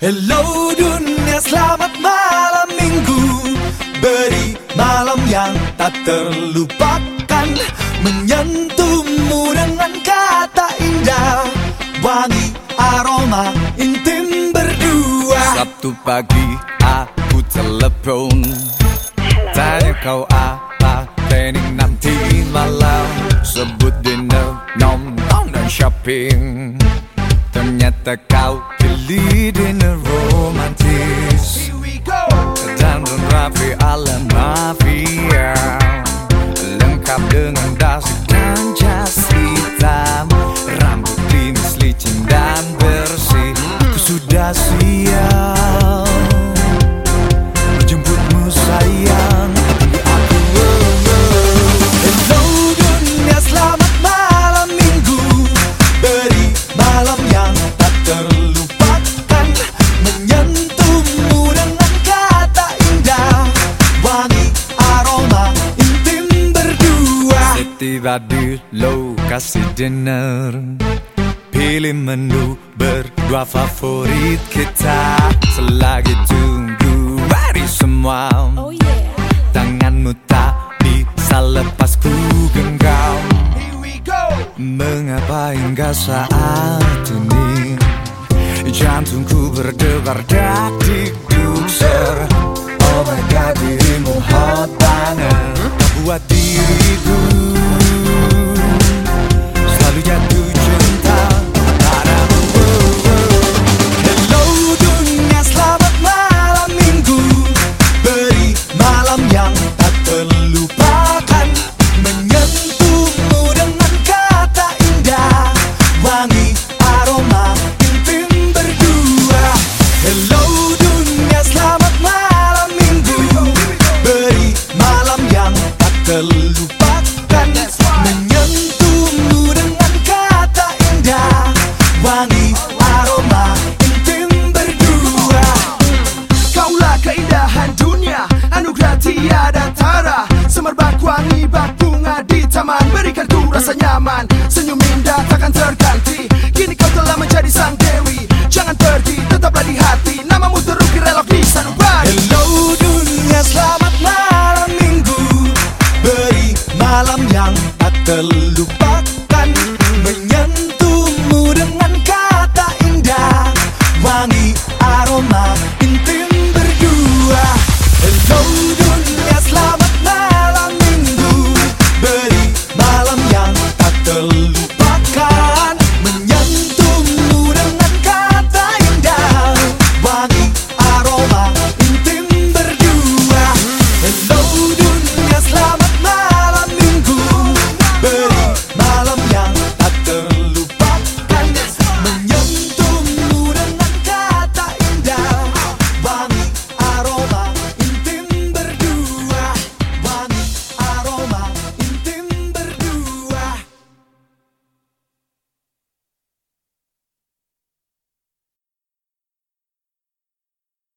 Hello dunia selamat malam minggu. Beri malam yang tak terlupakan. Menyentuhmu dengan kata indah. Wangi aroma intim berdua. Sabtu pagi aku telepon. Tanya kau apa planning nanti malam? Sebut dinner, nonton dan shopping. Ternyata kau pilih dinner romantis Dan rapi ala mafia. Lengkap dengan Setiba di lokasi dinner. Pilih menu berdua favorit kita. Selagi tunggu hari semua. Oh yeah. Tanganmu tak bisa lepas ku genggam. Here we go. Mengapa hingga saat ini? Jantungku berdebar dak dikduk ser terlupakan Menyentuhmu dengan kata indah. Wangi aroma intim berdua. Kaulah keindahan dunia Anugerah tiada tara. Semerbak wangi bak bunga di taman Berikan ku rasa nyaman. Senyum indah takkan terkenal